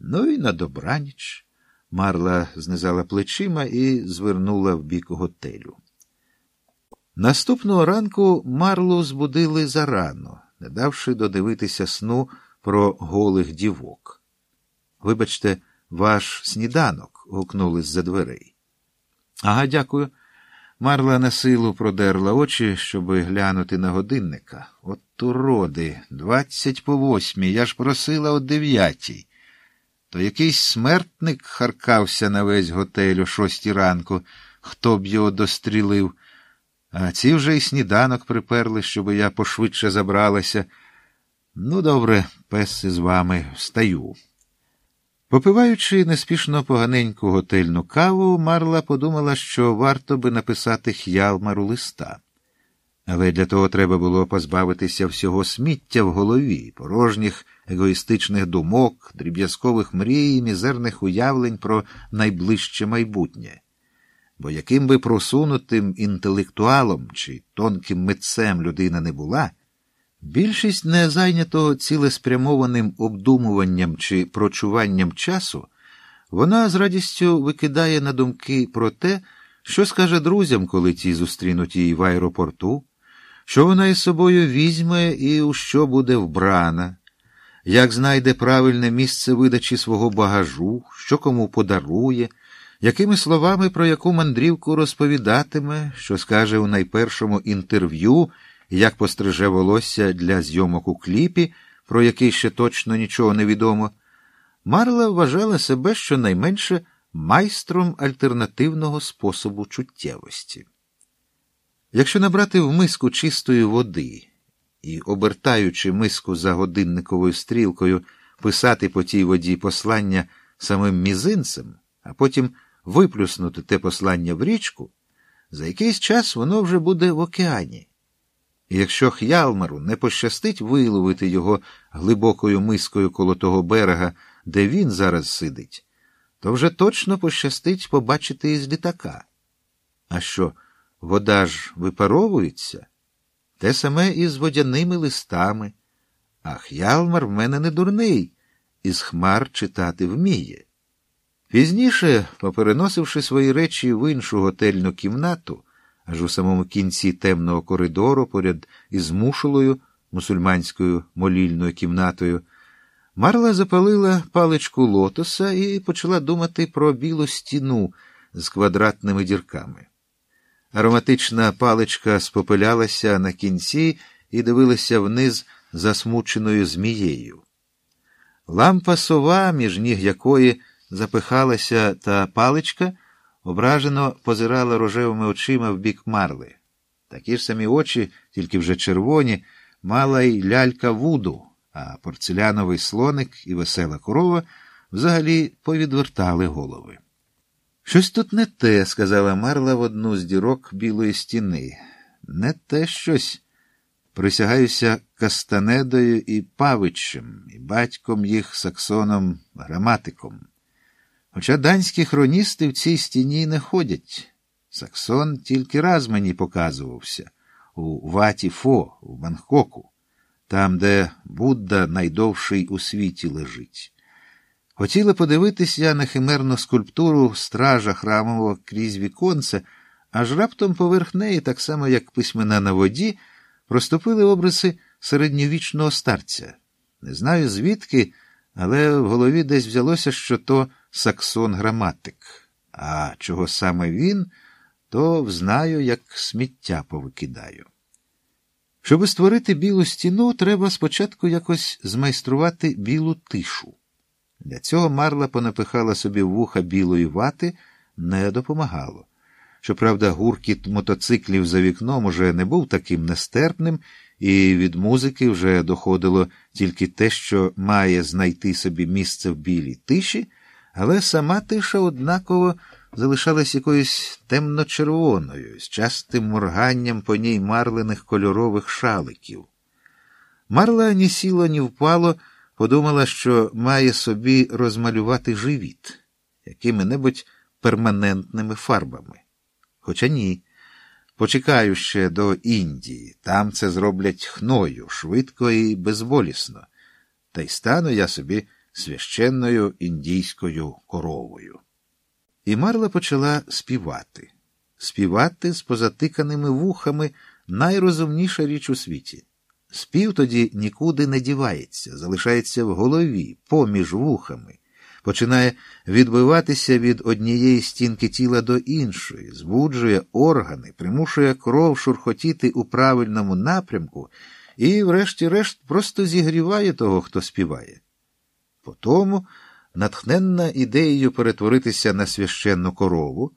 Ну і на добраніч. Марла знизала плечима і звернула в бік готелю. Наступного ранку Марлу збудили зарано, не давши додивитися сну про голих дівок. Вибачте, ваш сніданок. гукнули з-за дверей. Ага, дякую. Марла на силу продерла очі, щоби глянути на годинника. От уроди, двадцять по восьмій, я ж просила о дев'ятій. То якийсь смертник харкався на весь готель о шостій ранку, хто б його дострілив. А ці вже й сніданок приперли, щоби я пошвидше забралася. Ну, добре, пес з вами встаю. Попиваючи неспішно поганеньку готельну каву, Марла подумала, що варто би написати х'ялмару листа. Але для того треба було позбавитися всього сміття в голові, порожніх егоїстичних думок, дріб'язкових мрій і мізерних уявлень про найближче майбутнє. Бо яким би просунутим інтелектуалом чи тонким митцем людина не була, більшість не зайнятого цілеспрямованим обдумуванням чи прочуванням часу, вона з радістю викидає на думки про те, що скаже друзям, коли ті зустрінуть її в аеропорту, що вона із собою візьме і у що буде вбрана, як знайде правильне місце видачі свого багажу, що кому подарує, якими словами про яку мандрівку розповідатиме, що скаже у найпершому інтерв'ю, як постриже волосся для зйомок у кліпі, про який ще точно нічого не відомо, Марла вважала себе щонайменше майстром альтернативного способу чуттєвості. Якщо набрати в миску чистої води і, обертаючи миску за годинниковою стрілкою, писати по тій воді послання самим мізинцем, а потім виплюснути те послання в річку, за якийсь час воно вже буде в океані. І якщо Х'ялмару не пощастить виловити його глибокою мискою коло того берега, де він зараз сидить, то вже точно пощастить побачити із літака. А що, вода ж випаровується? Те саме і з водяними листами. А Х'ялмар в мене не дурний, із хмар читати вміє. Пізніше, попереносивши свої речі в іншу готельну кімнату, аж у самому кінці темного коридору, поряд із мушулою, мусульманською молільною кімнатою, Марла запалила паличку лотоса і почала думати про білу стіну з квадратними дірками. Ароматична паличка спопилялася на кінці і дивилася вниз засмученою змією. Лампа сова, між ніг якої запихалася та паличка, ображено позирала рожевими очима в бік марли. Такі ж самі очі, тільки вже червоні, мала й лялька вуду, а порцеляновий слоник і весела корова взагалі повідвертали голови. Щось тут не те, сказала Марла в одну з дірок білої стіни. Не те щось. Присягаюся Кастанедою і Павичем, і батьком їх Саксоном граматиком. Хоча данські хроністи в цій стіні не ходять. Саксон тільки раз мені показувався у Ваті Фо в Бангкоку, там, де Будда найдовший у світі лежить. Хотіла подивитися на химерну скульптуру стража храмового крізь віконце, аж раптом поверх неї, так само як письмена на воді, проступили обриси середньовічного старця. Не знаю звідки, але в голові десь взялося, що то саксон граматик. А чого саме він, то взнаю, як сміття повикидаю. Щоби створити білу стіну, треба спочатку якось змайструвати білу тишу. Для цього Марла понапихала собі вуха білої вати, не допомагало. Щоправда, гуркіт мотоциклів за вікном уже не був таким нестерпним, і від музики вже доходило тільки те, що має знайти собі місце в білій тиші, але сама тиша однаково залишалась якоюсь темно-червоною, з частим морганням по ній марлених кольорових шаликів. Марла ні сіло, ні впало, подумала, що має собі розмалювати живіт якими-небудь перманентними фарбами. Хоча ні. Почекаю ще до Індії, там це зроблять хною, швидко і безболісно, та й стану я собі священною індійською коровою. І Марла почала співати. Співати з позатиканими вухами найрозумніша річ у світі. Спів тоді нікуди не дівається, залишається в голові, поміж вухами, починає відбиватися від однієї стінки тіла до іншої, збуджує органи, примушує кров шурхотіти у правильному напрямку і, врешті-решт, просто зігріває того, хто співає. Потому, натхненна ідеєю перетворитися на священну корову,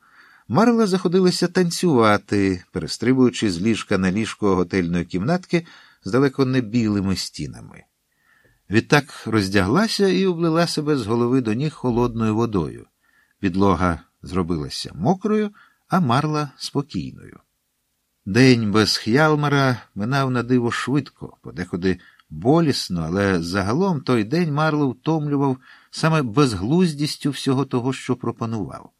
Марла заходилася танцювати, перестрибуючи з ліжка на ліжко готельної кімнатки з далеко не білими стінами. Відтак роздяглася і облила себе з голови до ніг холодною водою. Підлога зробилася мокрою, а марла спокійною. День без Х'ялмара минав на диво швидко, подекуди болісно, але загалом той день Марло втомлював саме безглуздістю всього того, що пропонував.